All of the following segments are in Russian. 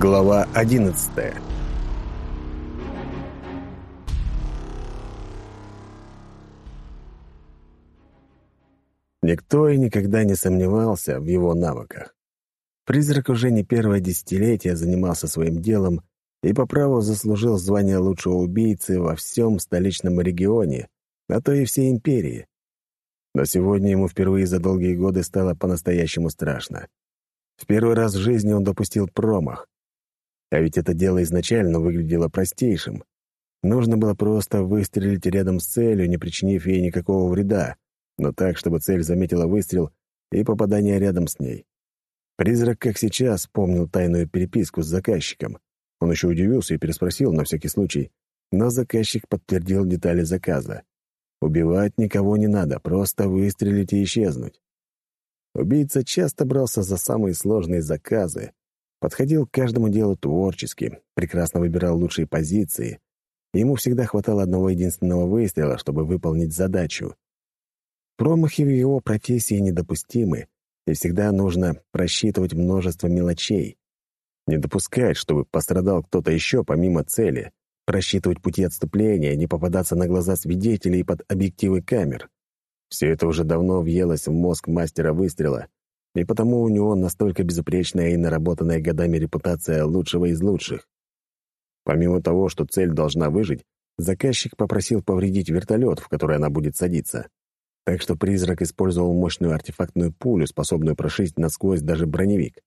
Глава одиннадцатая Никто и никогда не сомневался в его навыках. Призрак уже не первое десятилетие занимался своим делом и по праву заслужил звание лучшего убийцы во всем столичном регионе, а то и всей империи. Но сегодня ему впервые за долгие годы стало по-настоящему страшно. В первый раз в жизни он допустил промах. А ведь это дело изначально выглядело простейшим. Нужно было просто выстрелить рядом с целью, не причинив ей никакого вреда, но так, чтобы цель заметила выстрел и попадание рядом с ней. Призрак, как сейчас, помнил тайную переписку с заказчиком. Он еще удивился и переспросил на всякий случай, но заказчик подтвердил детали заказа. Убивать никого не надо, просто выстрелить и исчезнуть. Убийца часто брался за самые сложные заказы, подходил к каждому делу творчески, прекрасно выбирал лучшие позиции. Ему всегда хватало одного единственного выстрела, чтобы выполнить задачу. Промахи в его профессии недопустимы, и всегда нужно просчитывать множество мелочей. Не допускать, чтобы пострадал кто-то еще помимо цели, просчитывать пути отступления, не попадаться на глаза свидетелей под объективы камер. Все это уже давно въелось в мозг мастера выстрела, и потому у него настолько безупречная и наработанная годами репутация лучшего из лучших. Помимо того, что цель должна выжить, заказчик попросил повредить вертолет, в который она будет садиться. Так что призрак использовал мощную артефактную пулю, способную прошить насквозь даже броневик.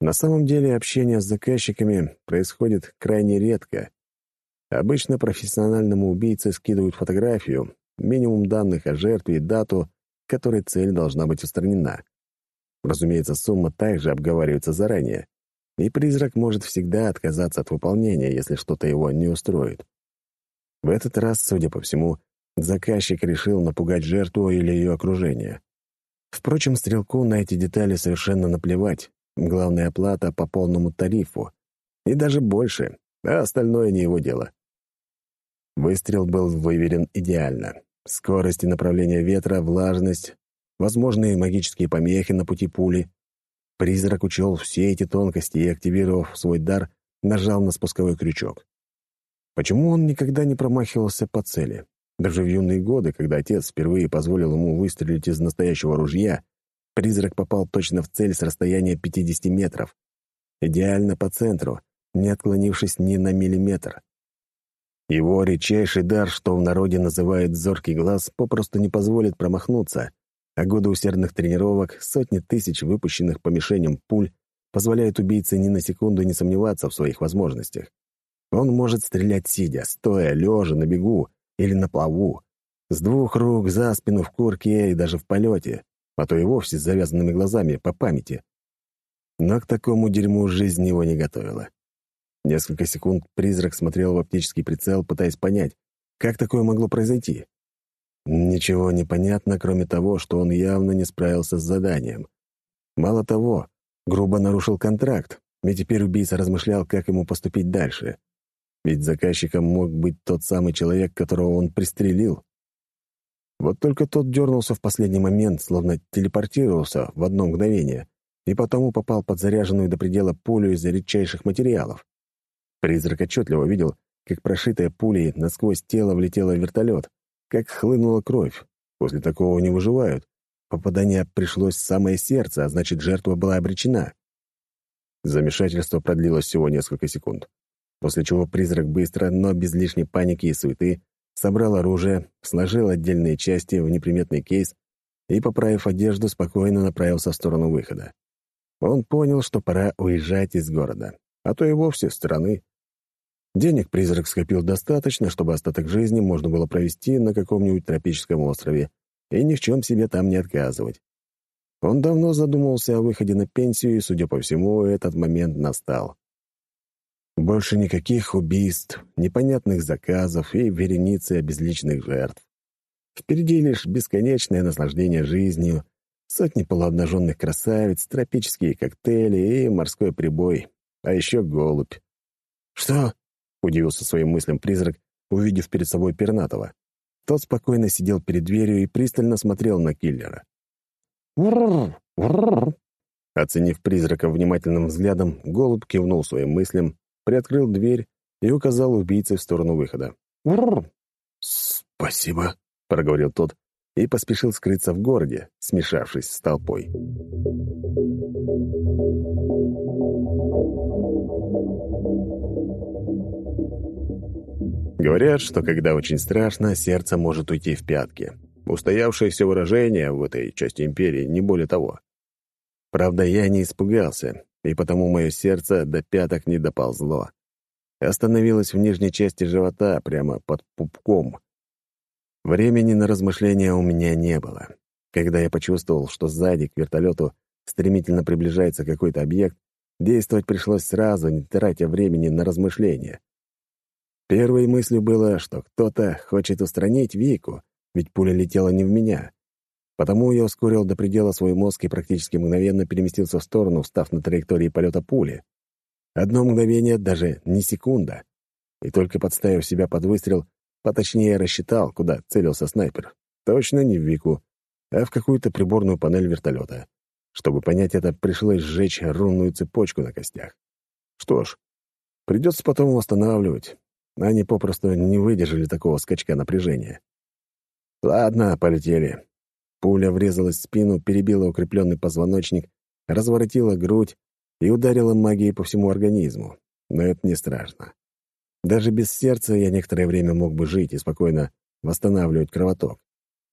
На самом деле общение с заказчиками происходит крайне редко. Обычно профессиональному убийце скидывают фотографию, минимум данных о жертве и дату, которой цель должна быть устранена. Разумеется, сумма также обговаривается заранее, и призрак может всегда отказаться от выполнения, если что-то его не устроит. В этот раз, судя по всему, заказчик решил напугать жертву или ее окружение. Впрочем, стрелку на эти детали совершенно наплевать. Главная оплата по полному тарифу. И даже больше, а остальное не его дело. Выстрел был выверен идеально. Скорость и направление ветра, влажность, возможные магические помехи на пути пули. Призрак учел все эти тонкости и, активировав свой дар, нажал на спусковой крючок. Почему он никогда не промахивался по цели? Даже в юные годы, когда отец впервые позволил ему выстрелить из настоящего ружья, призрак попал точно в цель с расстояния 50 метров. Идеально по центру, не отклонившись ни на миллиметр. Его редчайший дар, что в народе называют «зоркий глаз», попросту не позволит промахнуться, а годы усердных тренировок, сотни тысяч выпущенных по мишеням пуль позволяют убийце ни на секунду не сомневаться в своих возможностях. Он может стрелять сидя, стоя, лежа, на бегу или на плаву, с двух рук, за спину, в курке и даже в полете, а то и вовсе с завязанными глазами, по памяти. Но к такому дерьму жизнь его не готовила. Несколько секунд призрак смотрел в оптический прицел, пытаясь понять, как такое могло произойти. Ничего не понятно, кроме того, что он явно не справился с заданием. Мало того, грубо нарушил контракт, и теперь убийца размышлял, как ему поступить дальше. Ведь заказчиком мог быть тот самый человек, которого он пристрелил. Вот только тот дернулся в последний момент, словно телепортировался в одно мгновение, и потому попал под заряженную до предела пулю из редчайших материалов. Призрак отчетливо видел, как прошитая пулей насквозь тело влетела в вертолет, как хлынула кровь. После такого не выживают. Попадание пришлось в самое сердце, а значит, жертва была обречена. Замешательство продлилось всего несколько секунд, после чего призрак быстро, но без лишней паники и суеты, собрал оружие, сложил отдельные части в неприметный кейс и, поправив одежду, спокойно направился в сторону выхода. Он понял, что пора уезжать из города, а то и вовсе страны. Денег призрак скопил достаточно, чтобы остаток жизни можно было провести на каком-нибудь тропическом острове и ни в чем себе там не отказывать. Он давно задумывался о выходе на пенсию, и, судя по всему, этот момент настал. Больше никаких убийств, непонятных заказов и вереницы обезличенных жертв. Впереди лишь бесконечное наслаждение жизнью, сотни полуобнаженных красавиц, тропические коктейли и морской прибой, а еще голубь. «Что?» Удивился своим мыслям призрак, увидев перед собой Пернатова. Тот спокойно сидел перед дверью и пристально смотрел на киллера. Оценив призрака внимательным взглядом, голубь кивнул своим мыслям, приоткрыл дверь и указал убийце в сторону выхода. «Спасибо», — проговорил тот и поспешил скрыться в городе, смешавшись с толпой. Говорят, что когда очень страшно, сердце может уйти в пятки. Устоявшееся выражение в этой части империи не более того. Правда, я не испугался, и потому мое сердце до пяток не доползло. Остановилось в нижней части живота, прямо под пупком. Времени на размышления у меня не было. Когда я почувствовал, что сзади к вертолету стремительно приближается какой-то объект, действовать пришлось сразу, не тратя времени на размышления. Первой мыслью было, что кто-то хочет устранить Вику, ведь пуля летела не в меня. Потому я ускорил до предела свой мозг и практически мгновенно переместился в сторону, встав на траектории полета пули. Одно мгновение, даже не секунда. И только подставив себя под выстрел, поточнее рассчитал, куда целился снайпер. Точно не в Вику, а в какую-то приборную панель вертолета. Чтобы понять это, пришлось сжечь рунную цепочку на костях. Что ж, придется потом восстанавливать. Они попросту не выдержали такого скачка напряжения. Ладно, полетели. Пуля врезалась в спину, перебила укрепленный позвоночник, разворотила грудь и ударила магией по всему организму. Но это не страшно. Даже без сердца я некоторое время мог бы жить и спокойно восстанавливать кровоток.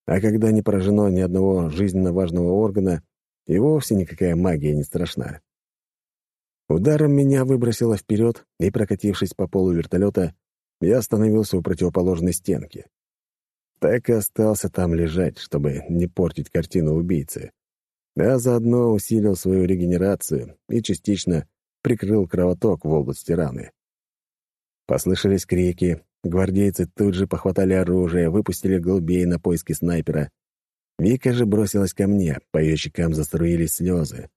А когда не поражено ни одного жизненно важного органа, и вовсе никакая магия не страшна. Ударом меня выбросило вперед, и, прокатившись по полу вертолета, я остановился у противоположной стенки. Так и остался там лежать, чтобы не портить картину убийцы. А заодно усилил свою регенерацию и частично прикрыл кровоток в области раны. Послышались крики, гвардейцы тут же похватали оружие, выпустили голубей на поиски снайпера. Вика же бросилась ко мне, по ее щекам заструились слезы.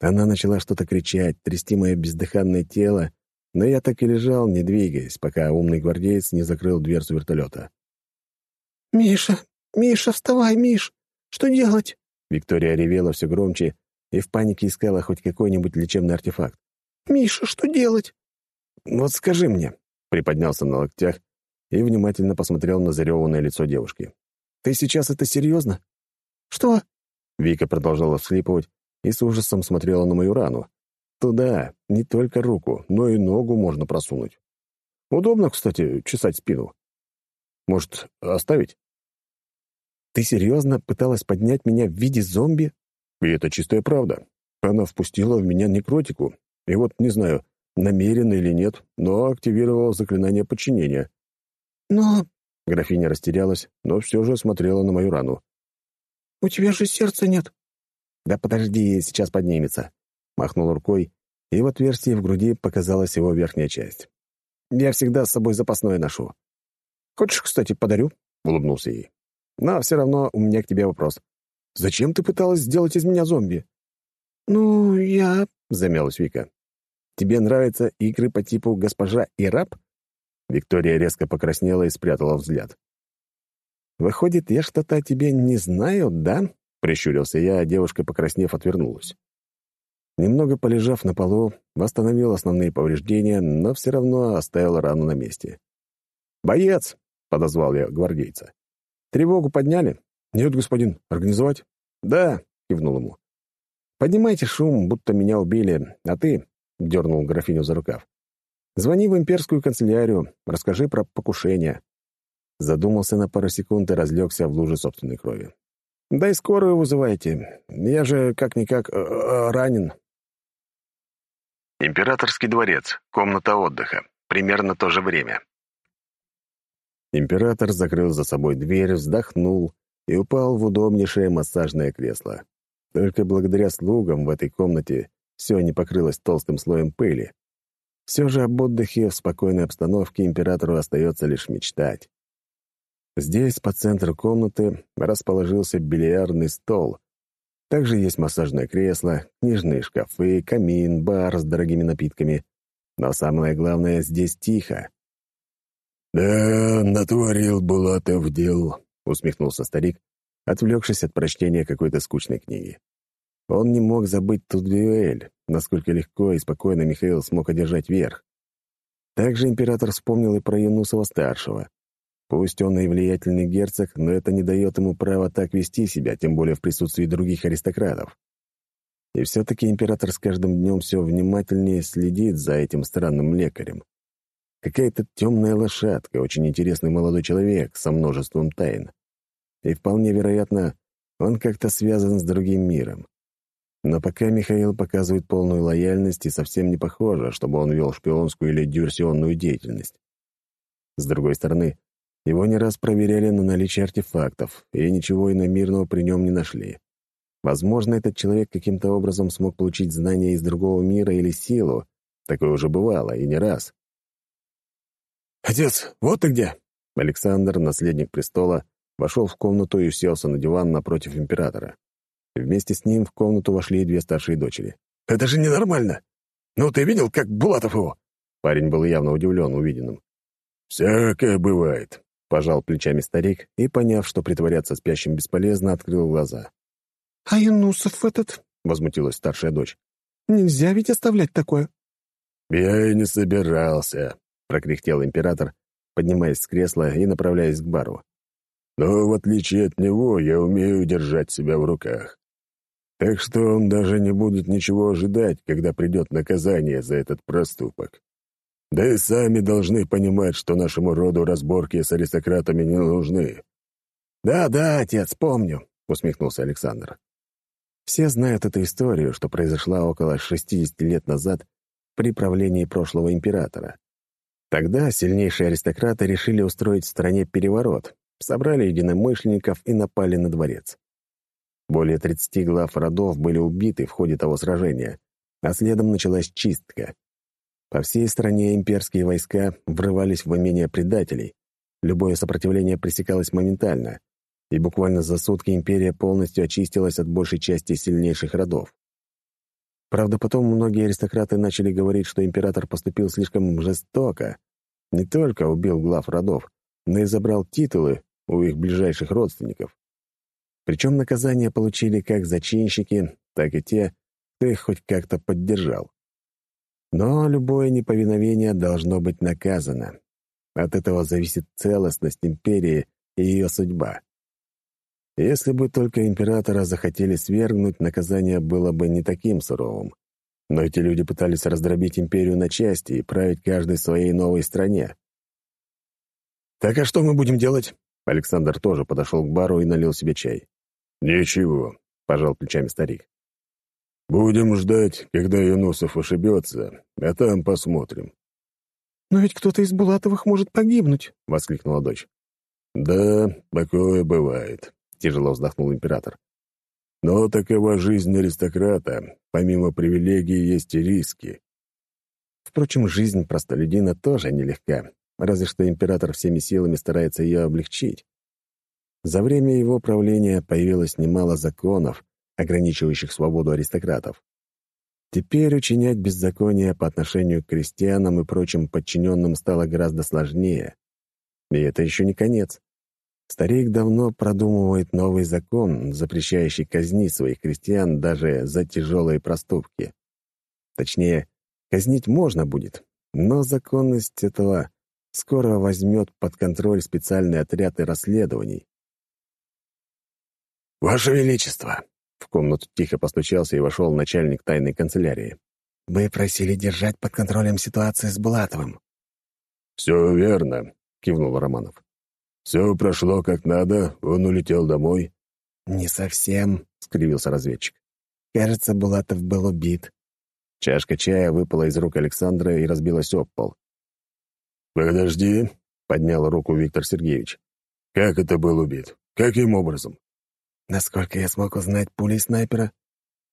Она начала что-то кричать, трясти мое бездыханное тело, но я так и лежал, не двигаясь, пока умный гвардеец не закрыл дверцу вертолета. «Миша! Миша, вставай, Миш! Что делать?» Виктория ревела все громче и в панике искала хоть какой-нибудь лечебный артефакт. «Миша, что делать?» «Вот скажи мне», — приподнялся на локтях и внимательно посмотрел на зареванное лицо девушки. «Ты сейчас это серьезно?» «Что?» Вика продолжала всхлипывать и с ужасом смотрела на мою рану, Туда не только руку, но и ногу можно просунуть. Удобно, кстати, чесать спину. Может, оставить? Ты серьезно пыталась поднять меня в виде зомби? И это чистая правда. Она впустила в меня некротику. И вот, не знаю, намеренно или нет, но активировала заклинание подчинения. Но... Графиня растерялась, но все же смотрела на мою рану. «У тебя же сердца нет». «Да подожди, сейчас поднимется махнул рукой, и в отверстии в груди показалась его верхняя часть. «Я всегда с собой запасное ношу. Хочешь, кстати, подарю?» — улыбнулся ей. «Но все равно у меня к тебе вопрос. Зачем ты пыталась сделать из меня зомби?» «Ну, я...» — замялась Вика. «Тебе нравятся игры по типу «Госпожа и раб»?» Виктория резко покраснела и спрятала взгляд. «Выходит, я что-то о тебе не знаю, да?» — прищурился я, а девушка, покраснев, отвернулась. Немного полежав на полу, восстановил основные повреждения, но все равно оставил рану на месте. «Боец!» — подозвал я гвардейца. «Тревогу подняли?» «Нет, господин. Организовать?» «Да», — кивнул ему. «Поднимайте шум, будто меня убили, а ты...» — дернул графиню за рукав. «Звони в имперскую канцелярию, расскажи про покушение». Задумался на пару секунд и разлегся в луже собственной крови. «Да и скорую вызывайте. Я же как-никак э -э, ранен». Императорский дворец. Комната отдыха. Примерно то же время. Император закрыл за собой дверь, вздохнул и упал в удобнейшее массажное кресло. Только благодаря слугам в этой комнате все не покрылось толстым слоем пыли. Все же об отдыхе в спокойной обстановке императору остается лишь мечтать. Здесь, по центру комнаты, расположился бильярдный стол, также есть массажное кресло, книжные шкафы, камин, бар с дорогими напитками. Но самое главное, здесь тихо. «Да, натворил Булатов дел», — усмехнулся старик, отвлекшись от прочтения какой-то скучной книги. Он не мог забыть ту дуэль, насколько легко и спокойно Михаил смог одержать верх. Также император вспомнил и про Юнусова-старшего. Пусть он и влиятельный герцог, но это не дает ему права так вести себя, тем более в присутствии других аристократов. И все-таки император с каждым днем все внимательнее следит за этим странным лекарем. Какая-то темная лошадка, очень интересный молодой человек со множеством тайн. И вполне вероятно, он как-то связан с другим миром. Но пока Михаил показывает полную лояльность и совсем не похоже, чтобы он вел шпионскую или диверсионную деятельность. С другой стороны, его не раз проверяли на наличие артефактов, и ничего иномирного при нем не нашли. Возможно, этот человек каким-то образом смог получить знания из другого мира или силу. Такое уже бывало, и не раз. «Отец, вот ты где!» Александр, наследник престола, вошел в комнату и уселся на диван напротив императора. Вместе с ним в комнату вошли две старшие дочери. «Это же ненормально! Ну, ты видел, как Булатов его?» Парень был явно удивлен увиденным. «Всякое бывает», — пожал плечами старик и, поняв, что притворяться спящим бесполезно, открыл глаза. «А Янусов этот?» — возмутилась старшая дочь. «Нельзя ведь оставлять такое». «Я и не собирался», — прокряхтел император, поднимаясь с кресла и направляясь к бару. «Но в отличие от него я умею держать себя в руках. Так что он даже не будет ничего ожидать, когда придет наказание за этот проступок. Да и сами должны понимать, что нашему роду разборки с аристократами не нужны». «Да-да, отец, помню», — усмехнулся Александр. Все знают эту историю, что произошла около 60 лет назад при правлении прошлого императора. Тогда сильнейшие аристократы решили устроить в стране переворот, собрали единомышленников и напали на дворец. Более 30 глав родов были убиты в ходе того сражения, а следом началась чистка. По всей стране имперские войска врывались в имения предателей. Любое сопротивление пресекалось моментально, и буквально за сутки империя полностью очистилась от большей части сильнейших родов. Правда, потом многие аристократы начали говорить, что император поступил слишком жестоко. Не только убил глав родов, но и забрал титулы у их ближайших родственников. Причем наказания получили как зачинщики, так и те, кто их хоть как-то поддержал. Но любое неповиновение должно быть наказано. От этого зависит целостность империи и ее судьба. Если бы только императора захотели свергнуть, наказание было бы не таким суровым. Но эти люди пытались раздробить империю на части и править каждой своей новой стране. «Так а что мы будем делать?» Александр тоже подошел к бару и налил себе чай. «Ничего», — пожал плечами старик. «Будем ждать, когда Юнусов ошибется, а там посмотрим». «Но ведь кто-то из Булатовых может погибнуть», — воскликнула дочь. «Да, такое бывает», тяжело вздохнул император. Но такова жизнь аристократа. Помимо привилегий есть и риски. Впрочем, жизнь простолюдина тоже нелегка, разве что император всеми силами старается ее облегчить. За время его правления появилось немало законов, ограничивающих свободу аристократов. Теперь учинять беззаконие по отношению к крестьянам и прочим подчиненным стало гораздо сложнее. И это еще не конец. Старик давно продумывает новый закон, запрещающий казнить своих крестьян даже за тяжелые проступки. Точнее, казнить можно будет, но законность этого скоро возьмет под контроль специальный отряд и расследований. «Ваше Величество!» В комнату тихо постучался и вошел начальник тайной канцелярии. «Вы просили держать под контролем ситуацию с Булатовым». «Все верно», — кивнул Романов. Все прошло как надо, он улетел домой. «Не совсем», — скривился разведчик. «Кажется, Булатов был убит». Чашка чая выпала из рук Александра и разбилась об пол. «Подожди», — поднял руку Виктор Сергеевич. «Как это был убит? Каким образом?» «Насколько я смог узнать пулей снайпера?»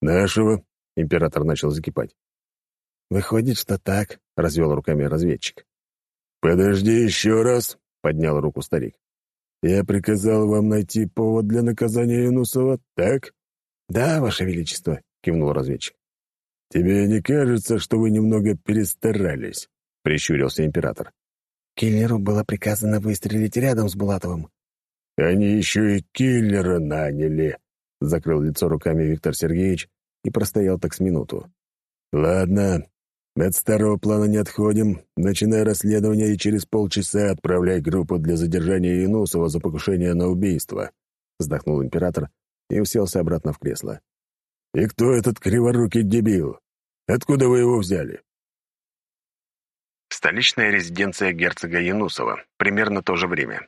«Нашего?» — император начал закипать. «Выходит, что так», — развел руками разведчик. «Подожди еще раз», — поднял руку старик. «Я приказал вам найти повод для наказания Юнусова, так?» «Да, Ваше Величество», — кивнул разведчик. «Тебе не кажется, что вы немного перестарались?» — прищурился император. «Киллеру было приказано выстрелить рядом с Булатовым». «Они еще и киллера наняли», — закрыл лицо руками Виктор Сергеевич и простоял так с минуту. «Ладно, от старого плана не отходим. Начинай расследование и через полчаса отправляй группу для задержания Янусова за покушение на убийство», — вздохнул император и уселся обратно в кресло. «И кто этот криворукий дебил? Откуда вы его взяли?» Столичная резиденция герцога Янусова. Примерно то же время.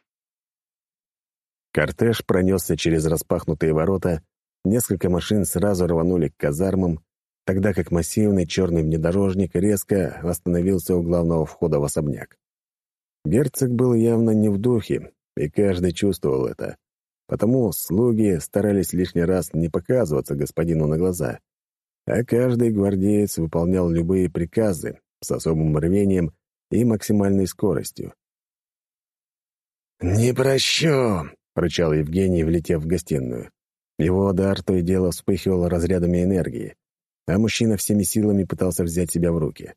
Кортеж пронесся через распахнутые ворота, несколько машин сразу рванули к казармам, тогда как массивный черный внедорожник резко остановился у главного входа в особняк. Герцог был явно не в духе, и каждый чувствовал это. Потому слуги старались лишний раз не показываться господину на глаза, а каждый гвардеец выполнял любые приказы с особым рвением и максимальной скоростью. «Не прощу!» — рычал Евгений, влетев в гостиную. Его удар то и дело вспыхивал разрядами энергии, а мужчина всеми силами пытался взять себя в руки.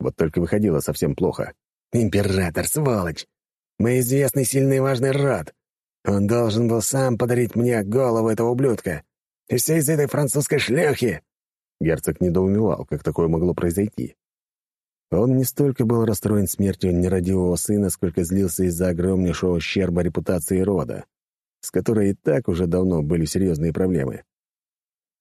Вот только выходило совсем плохо. «Император, сволочь! Мы известный, сильный и важный род. Он должен был сам подарить мне голову этого ублюдка. И все из этой французской шлюхи!» Герцог недоумевал, как такое могло произойти. Он не столько был расстроен смертью нерадивого сына, сколько злился из-за огромнейшего ущерба репутации рода, с которой и так уже давно были серьезные проблемы.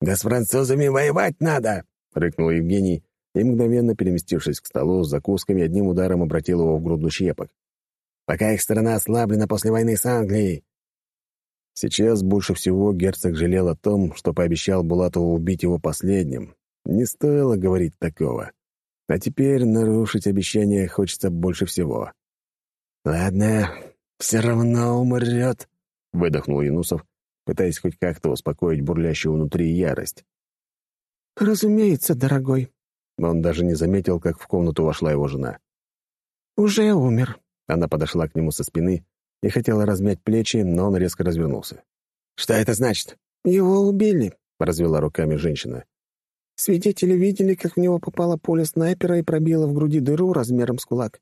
«Да с французами воевать надо!» — рыкнул Евгений и, мгновенно переместившись к столу с закусками, одним ударом обратил его в груду щепок. «Пока их страна ослаблена после войны с Англией!» Сейчас больше всего герцог жалел о том, что пообещал Булатову убить его последним. Не стоило говорить такого. А теперь нарушить обещание хочется больше всего. «Ладно, все равно умрет», — выдохнул Янусов, пытаясь хоть как-то успокоить бурлящую внутри ярость. «Разумеется, дорогой». Он даже не заметил, как в комнату вошла его жена. «Уже умер». Она подошла к нему со спины и хотела размять плечи, но он резко развернулся. «Что это значит?» «Его убили», — развела руками женщина. Свидетели видели, как в него попало поле снайпера и пробило в груди дыру размером с кулак.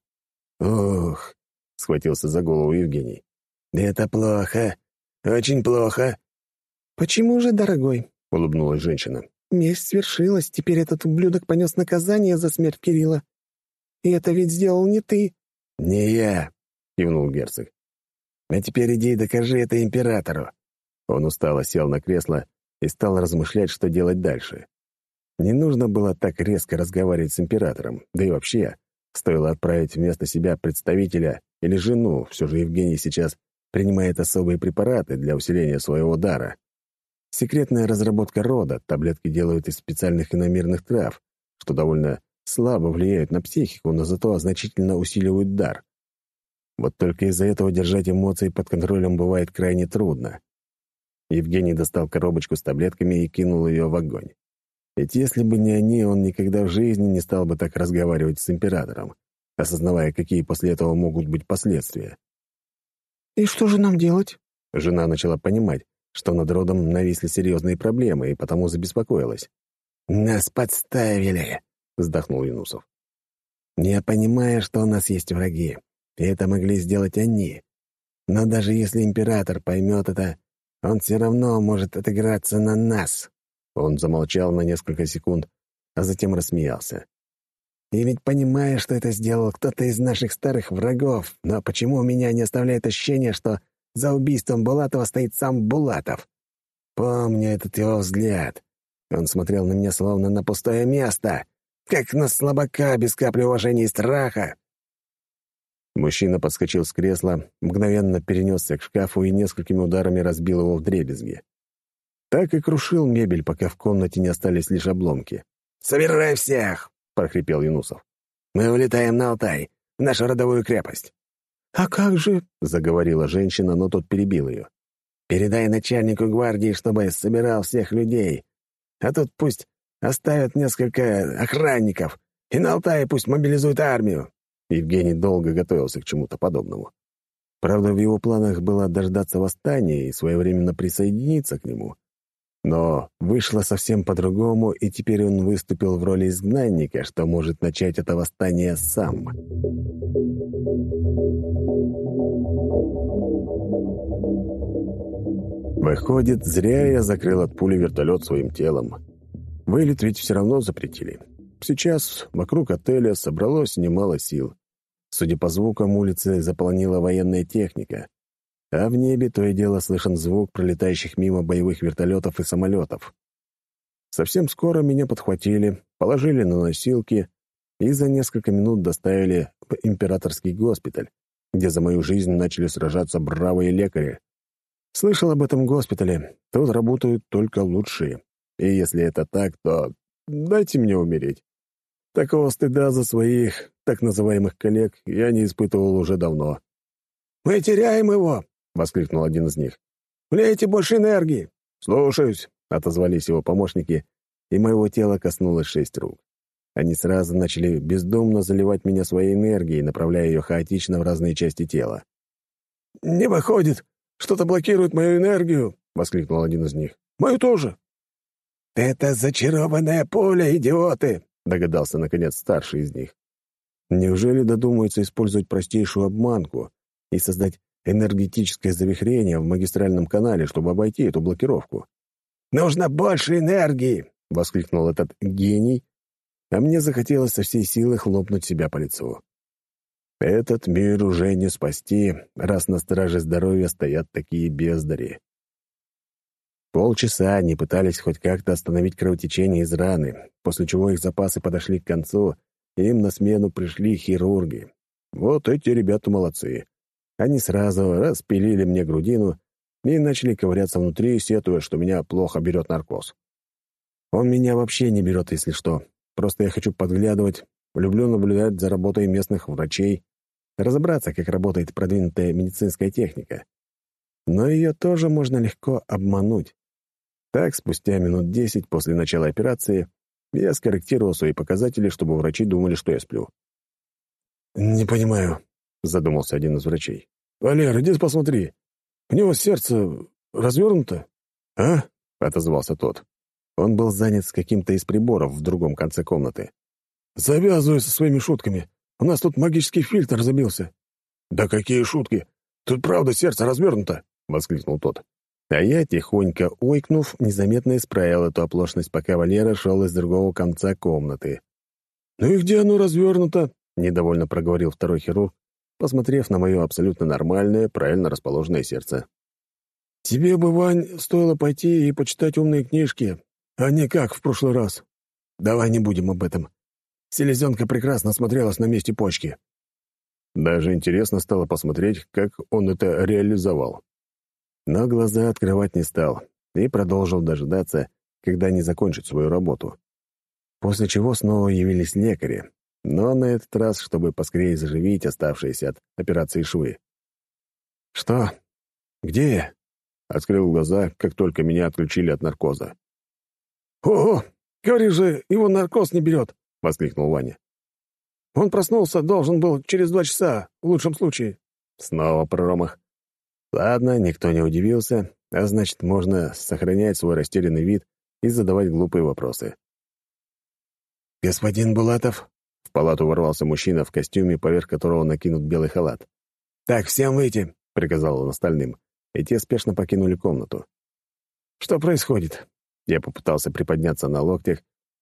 «Ох!» — схватился за голову Евгений. «Это плохо. Очень плохо». «Почему же, дорогой?» — улыбнулась женщина. «Месть свершилась. Теперь этот ублюдок понес наказание за смерть Кирилла. И это ведь сделал не ты». «Не я», — кивнул герцог. «А теперь иди и докажи это императору». Он устало сел на кресло и стал размышлять, что делать дальше. Не нужно было так резко разговаривать с императором, да и вообще, стоило отправить вместо себя представителя или жену, все же Евгений сейчас принимает особые препараты для усиления своего дара. Секретная разработка рода, таблетки делают из специальных иномерных трав, что довольно слабо влияют на психику, но зато значительно усиливают дар. Вот только из-за этого держать эмоции под контролем бывает крайне трудно. Евгений достал коробочку с таблетками и кинул ее в огонь. Ведь если бы не они, он никогда в жизни не стал бы так разговаривать с императором, осознавая, какие после этого могут быть последствия. «И что же нам делать?» Жена начала понимать, что над родом нависли серьезные проблемы, и потому забеспокоилась. «Нас подставили», — вздохнул Юнусов. «Я понимаю, что у нас есть враги, и это могли сделать они. Но даже если император поймет это, он все равно может отыграться на нас». Он замолчал на несколько секунд, а затем рассмеялся. «И ведь понимая, что это сделал кто-то из наших старых врагов, но почему у меня не оставляет ощущение, что за убийством Булатова стоит сам Булатов? Помню этот его взгляд. Он смотрел на меня словно на пустое место, как на слабака без капли уважения и страха». Мужчина подскочил с кресла, мгновенно перенесся к шкафу и несколькими ударами разбил его в дребезги. Так и крушил мебель, пока в комнате не остались лишь обломки. «Собирай всех!» — прохрипел Юнусов. «Мы улетаем на Алтай, в нашу родовую крепость». «А как же...» — заговорила женщина, но тот перебил ее. «Передай начальнику гвардии, чтобы собирал всех людей. А тут пусть оставят несколько охранников, и на Алтае пусть мобилизуют армию». Евгений долго готовился к чему-то подобному. Правда, в его планах было дождаться восстания и своевременно присоединиться к нему. Но вышло совсем по-другому, и теперь он выступил в роли изгнанника, что может начать это восстание сам. Выходит, зря я закрыл от пули вертолет своим телом. Вылет ведь все равно запретили. Сейчас вокруг отеля собралось немало сил. Судя по звукам, улицы заполонила военная техника, а в небе то и дело слышен звук пролетающих мимо боевых вертолетов и самолетов. Совсем скоро меня подхватили, положили на носилки и за несколько минут доставили в императорский госпиталь, где за мою жизнь начали сражаться бравые лекари. Слышал об этом госпитале. Тут работают только лучшие. И если это так, то дайте мне умереть. Такого стыда за своих так называемых коллег я не испытывал уже давно. «Мы теряем его!» — воскликнул один из них. «Влейте больше энергии!» «Слушаюсь!» — отозвались его помощники, и моего тела коснулось шесть рук. Они сразу начали бездумно заливать меня своей энергией, направляя ее хаотично в разные части тела. «Не выходит! Что-то блокирует мою энергию!» — воскликнул один из них. «Мою тоже!» «Это зачарованная пуля, идиоты!» — догадался, наконец, старший из них. Неужели додумаются использовать простейшую обманку и создать энергетическое завихрение в магистральном канале, чтобы обойти эту блокировку? «Нужно больше энергии!» — воскликнул этот гений, а мне захотелось со всей силы хлопнуть себя по лицу. Этот мир уже не спасти, раз на страже здоровья стоят такие бездари. Полчаса они пытались хоть как-то остановить кровотечение из раны, после чего их запасы подошли к концу, и им на смену пришли хирурги. Вот эти ребята молодцы. Они сразу распилили мне грудину и начали ковыряться внутри, сетуя, что меня плохо берет наркоз. Он меня вообще не берет, если что. Просто я хочу подглядывать, люблю наблюдать за работой местных врачей, разобраться, как работает продвинутая медицинская техника. Но ее тоже можно легко обмануть. Так, спустя минут десять после начала операции, я скорректировал свои показатели, чтобы врачи думали, что я сплю. «Не понимаю», — задумался один из врачей. «Валер, иди посмотри. У него сердце развернуто?» «А?» — отозвался тот. Он был занят с каким-то из приборов в другом конце комнаты. «Завязывай со своими шутками. У нас тут магический фильтр забился». «Да какие шутки! Тут правда сердце развернуто!» — воскликнул тот. А я, тихонько ойкнув, незаметно исправил эту оплошность, пока Валера шел из другого конца комнаты. «Ну и где оно развернуто?» — недовольно проговорил второй хирург, посмотрев на мое абсолютно нормальное, правильно расположенное сердце. «Тебе бы, Вань, стоило пойти и почитать умные книжки, а не как в прошлый раз. Давай не будем об этом. Селезенка прекрасно смотрелась на месте почки». Даже интересно стало посмотреть, как он это реализовал но глаза открывать не стал и продолжил дожидаться, когда они закончат свою работу. После чего снова явились лекари, но на этот раз, чтобы поскорее заживить оставшиеся от операции швы. «Что? Где я?» — открыл глаза, как только меня отключили от наркоза. «Ого! Говоришь же, его наркоз не берет!» — воскликнул Ваня. «Он проснулся, должен был через два часа, в лучшем случае». Снова промах. Ладно, никто не удивился, а значит, можно сохранять свой растерянный вид и задавать глупые вопросы. «Господин Булатов?» — палату ворвался мужчина в костюме, поверх которого накинут белый халат. «Так, всем выйти!» — приказал он остальным, и те спешно покинули комнату. «Что происходит?» Я попытался приподняться на локтях,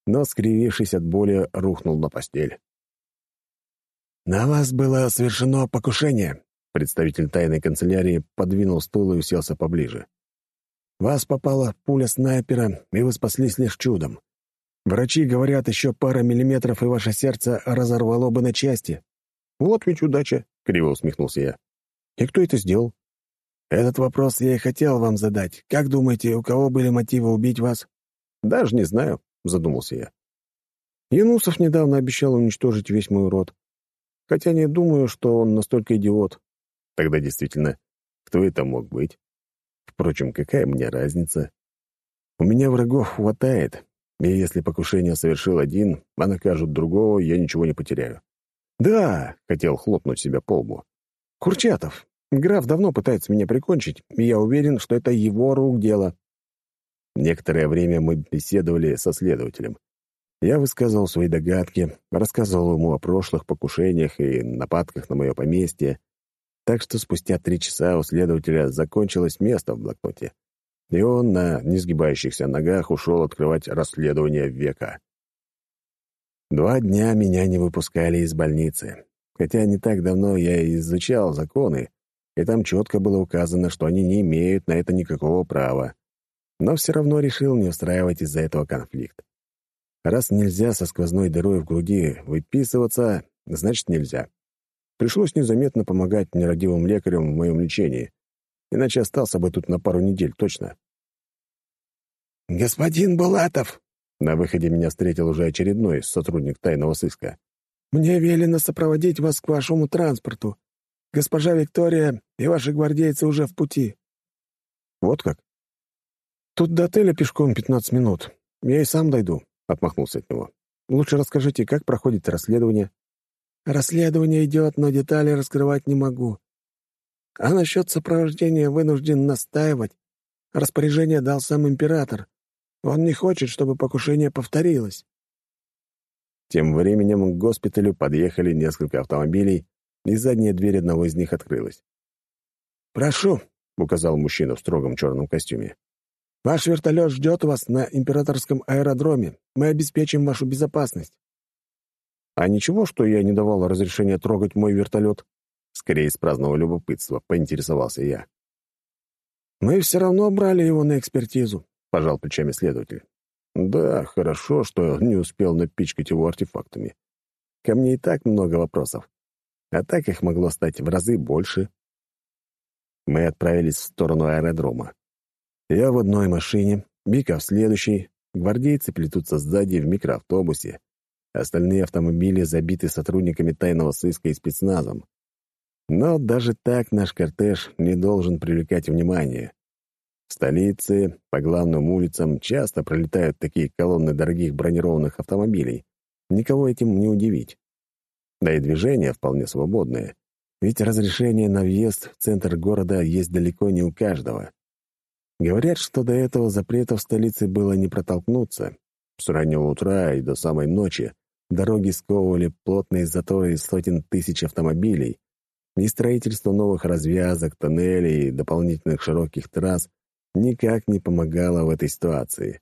но, скривившись от боли, рухнул на постель. «На вас было совершено покушение», Представитель тайной канцелярии подвинул стул и уселся поближе. «Вас попала пуля снайпера, и вы спаслись лишь чудом. Врачи говорят, еще пара миллиметров, и ваше сердце разорвало бы на части». «Вот ведь удача», — криво усмехнулся я. «И кто это сделал?» «Этот вопрос я и хотел вам задать. Как думаете, у кого были мотивы убить вас?» «Даже не знаю», — задумался я. Янусов недавно обещал уничтожить весь мой род. Хотя не думаю, что он настолько идиот. Тогда действительно, кто это мог быть? Впрочем, какая мне разница? У меня врагов хватает, и если покушение совершил один, а накажут другого, я ничего не потеряю. Да, хотел хлопнуть себя по лбу. Курчатов. Граф давно пытается меня прикончить, и я уверен, что это его рук дело. Некоторое время мы беседовали со следователем. Я высказывал свои догадки, рассказывал ему о прошлых покушениях и нападках на мое поместье, так что спустя три часа у следователя закончилось место в блокноте. И он на несгибающихся ногах ушел открывать расследование века. Два дня меня не выпускали из больницы, хотя не так давно я изучал законы, и там четко было указано, что они не имеют на это никакого права. Но все равно решил не устраивать из-за этого конфликт. Раз нельзя со сквозной дырой в груди выписываться, значит нельзя. Пришлось незаметно помогать нерадивым лекарям в моем лечении, иначе остался бы тут на пару недель точно. «Господин Булатов!» На выходе меня встретил уже очередной сотрудник тайного сыска. «Мне велено сопроводить вас к вашему транспорту. Госпожа Виктория и ваши гвардейцы уже в пути». «Вот как?» «Тут до отеля пешком 15 минут. Я и сам дойду», — отмахнулся от него. «Лучше расскажите, как проходит расследование?» «Расследование идет, но детали раскрывать не могу. А насчет сопровождения вынужден настаивать. Распоряжение дал сам император. Он не хочет, чтобы покушение повторилось. Тем временем к госпиталю подъехали несколько автомобилей, и задняя дверь одного из них открылась. «Прошу», — указал мужчина в строгом черном костюме. «Ваш вертолет ждет вас на императорском аэродроме. Мы обеспечим вашу безопасность». «А ничего, что я не давал разрешения трогать мой вертолет?» Скорее, из праздного любопытства, поинтересовался я. «Мы все равно брали его на экспертизу. — пожал плечами следователь. «Да, хорошо, что не успел напичкать его артефактами. Ко мне и так много вопросов. А так их могло стать в разы больше». Мы отправились в сторону аэродрома. Я в одной машине, Вика в следующей, гвардейцы плетутся сзади в микроавтобусе. Остальные автомобили забиты сотрудниками тайного сыска и спецназом. Но даже так наш кортеж не должен привлекать внимание. В столице по главным улицам часто пролетают такие колонны дорогих бронированных автомобилей. Никого этим не удивить. Да и движение вполне свободное. Ведь разрешение на въезд в центр города есть далеко не у каждого. Говорят, что до этого запрета в столице было не протолкнуться. С раннего утра и до самой ночи дороги сковывали плотные заторы сотен тысяч автомобилей, и строительство новых развязок, тоннелей и дополнительных широких трасс никак не помогала в этой ситуации.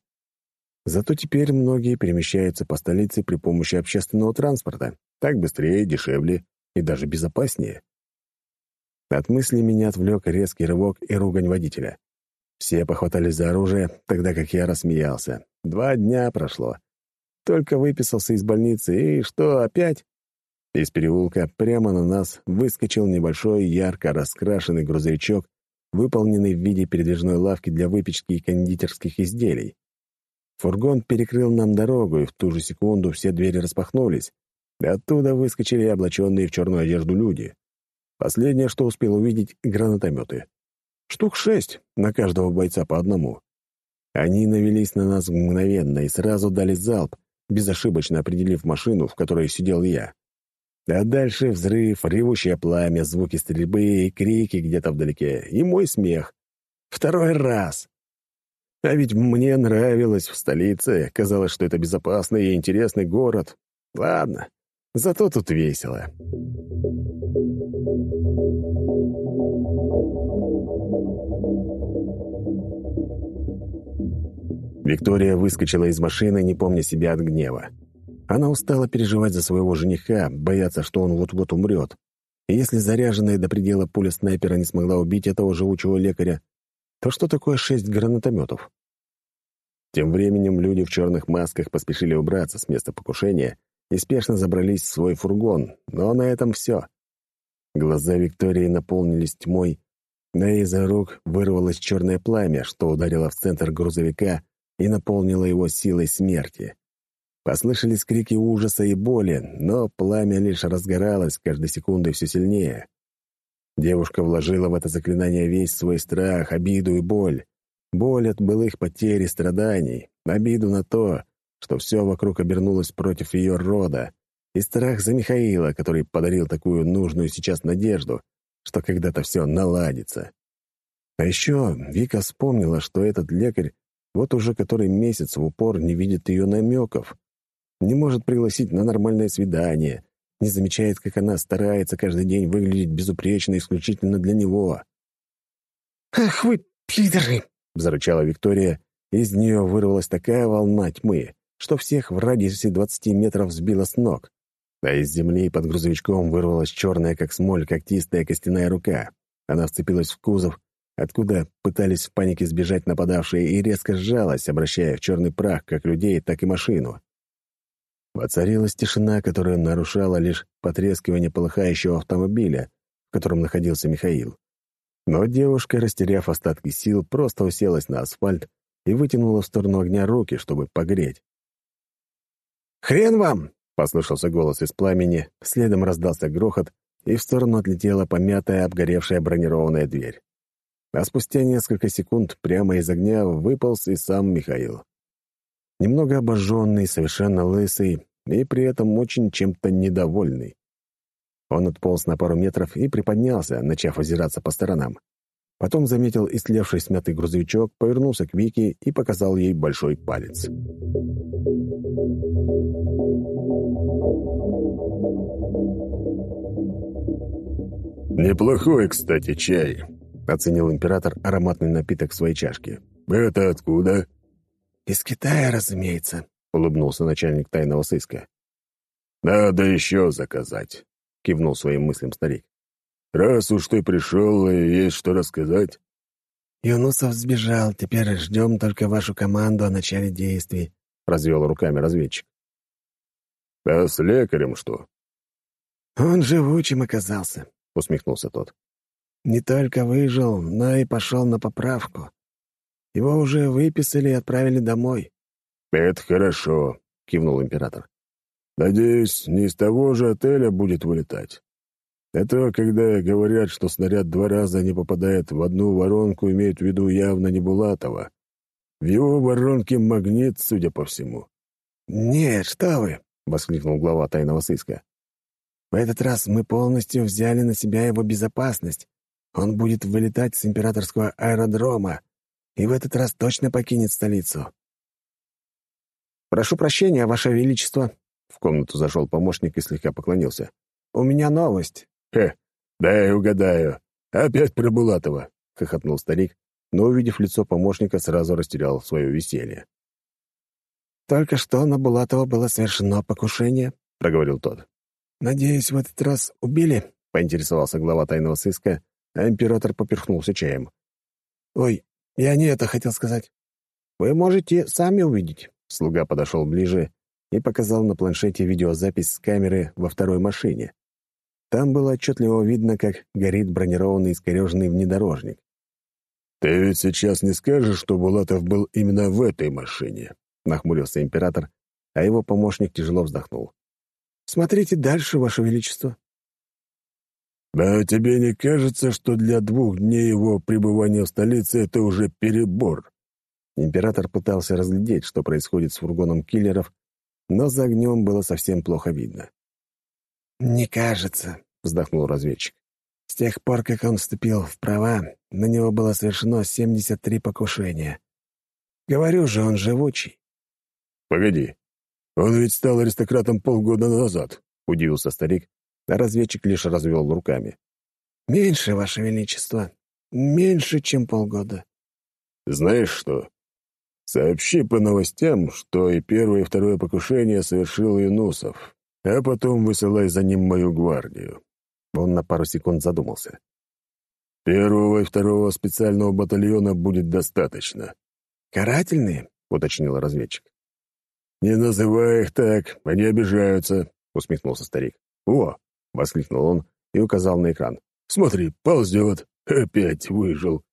Зато теперь многие перемещаются по столице при помощи общественного транспорта. Так быстрее, дешевле и даже безопаснее. От мысли меня отвлек резкий рывок и ругань водителя. Все похватались за оружие, тогда как я рассмеялся. Два дня прошло. Только выписался из больницы, и что, опять? Из переулка прямо на нас выскочил небольшой ярко раскрашенный грузовичок выполненный в виде передвижной лавки для выпечки и кондитерских изделий. Фургон перекрыл нам дорогу, и в ту же секунду все двери распахнулись, оттуда выскочили облаченные в черную одежду люди. Последнее, что успел увидеть — гранатометы. Штук шесть, на каждого бойца по одному. Они навелись на нас мгновенно и сразу дали залп, безошибочно определив машину, в которой сидел я. А дальше взрыв, ревущее пламя, звуки стрельбы и крики где-то вдалеке, и мой смех. Второй раз. А ведь мне нравилось в столице, казалось, что это безопасный и интересный город. Ладно, зато тут весело. Виктория выскочила из машины, не помня себя от гнева. Она устала переживать за своего жениха, бояться, что он вот-вот умрет. И если заряженная до предела пуля снайпера не смогла убить этого живучего лекаря, то что такое шесть гранатометов? Тем временем люди в черных масках поспешили убраться с места покушения и спешно забрались в свой фургон, но на этом все. Глаза Виктории наполнились тьмой, да из-за рук вырвалось черное пламя, что ударило в центр грузовика и наполнило его силой смерти. Послышались крики ужаса и боли, но пламя лишь разгоралось каждой секундой все сильнее. Девушка вложила в это заклинание весь свой страх, обиду и боль. Боль от былых потерь и страданий, обиду на то, что все вокруг обернулось против ее рода, и страх за Михаила, который подарил такую нужную сейчас надежду, что когда-то все наладится. А еще Вика вспомнила, что этот лекарь вот уже который месяц в упор не видит ее намеков, не может пригласить на нормальное свидание, не замечает, как она старается каждый день выглядеть безупречно исключительно для него. «Ах вы, пидоры!» — зарычала Виктория, и из нее вырвалась такая волна тьмы, что всех в радиусе 20 метров сбила с ног. А из земли под грузовичком вырвалась черная, как смоль, когтистая костяная рука. Она вцепилась в кузов, откуда пытались в панике сбежать нападавшие, и резко сжалась, обращая в черный прах как людей, так и машину. Воцарилась тишина, которая нарушала лишь потрескивание полыхающего автомобиля, в котором находился Михаил. Но девушка, растеряв остатки сил, просто уселась на асфальт и вытянула в сторону огня руки, чтобы погреть. «Хрен вам!» — послышался голос из пламени, следом раздался грохот, и в сторону отлетела помятая, обгоревшая бронированная дверь. А спустя несколько секунд прямо из огня выполз и сам Михаил. Немного обожженный, совершенно лысый и при этом очень чем-то недовольный. Он отполз на пару метров и приподнялся, начав озираться по сторонам. Потом заметил истлевший смятый грузовичок, повернулся к Вике и показал ей большой палец. «Неплохой, кстати, чай», — оценил император ароматный напиток в своей чашке. «Это откуда?» «Из Китая, разумеется», — улыбнулся начальник тайного сыска. «Надо еще заказать», — кивнул своим мыслям старик. «Раз уж ты пришел и есть что рассказать». «Юнусов сбежал, теперь ждем только вашу команду о начале действий», — развел руками разведчик. «А с лекарем что?» «Он живучим оказался», — усмехнулся тот. «Не только выжил, но и пошел на поправку. Его уже выписали и отправили домой». «Это хорошо», — кивнул император. «Надеюсь, не из того же отеля будет вылетать. Это когда говорят, что снаряд два раза не попадает в одну воронку, имеют в виду явно не Булатова. В его воронке магнит, судя по всему». «Нет, что вы!» — воскликнул глава тайного сыска. «В этот раз мы полностью взяли на себя его безопасность. Он будет вылетать с императорского аэродрома, и в этот раз точно покинет столицу. «Прошу прощения, Ваше Величество!» В комнату зашел помощник и слегка поклонился. «У меня новость!» «Хе, дай угадаю. Опять про Булатова!» — хохотнул старик, но, увидев лицо помощника, сразу растерял свое веселье. «Только что на Булатова было совершено покушение», — проговорил тот. «Надеюсь, в этот раз убили?» — поинтересовался глава тайного сыска, а император поперхнулся чаем. «Ой, я не это хотел сказать. Вы можете сами увидеть. Слуга подошел ближе и показал на планшете видеозапись с камеры во второй машине. Там было отчетливо видно, как горит бронированный искореженный внедорожник. «Ты ведь сейчас не скажешь, что Булатов был именно в этой машине?» — нахмурился император, а его помощник тяжело вздохнул. «Смотрите дальше, Ваше Величество». «А тебе не кажется, что для двух дней его пребывания в столице это уже перебор?» Император пытался разглядеть, что происходит с фургоном киллеров, но за огнем было совсем плохо видно. «Не кажется», — вздохнул разведчик. «С тех пор, как он вступил в права, на него было совершено 73 покушения. Говорю же, он живучий». «Погоди, он ведь стал аристократом полгода назад», — удивился старик, а разведчик лишь развел руками. «Меньше, Ваше Величество. Меньше, чем полгода». «Знаешь что? Сообщи по новостям, что и первое, и второе покушение совершил Юнусов, а потом высылай за ним мою гвардию». Он на пару секунд задумался. «Первого и второго специального батальона будет достаточно». «Карательные?» — уточнил разведчик. «Не называй их так, они обижаются», — усмехнулся старик. «О, — воскликнул он и указал на экран. «Смотри, ползет. Опять выжил».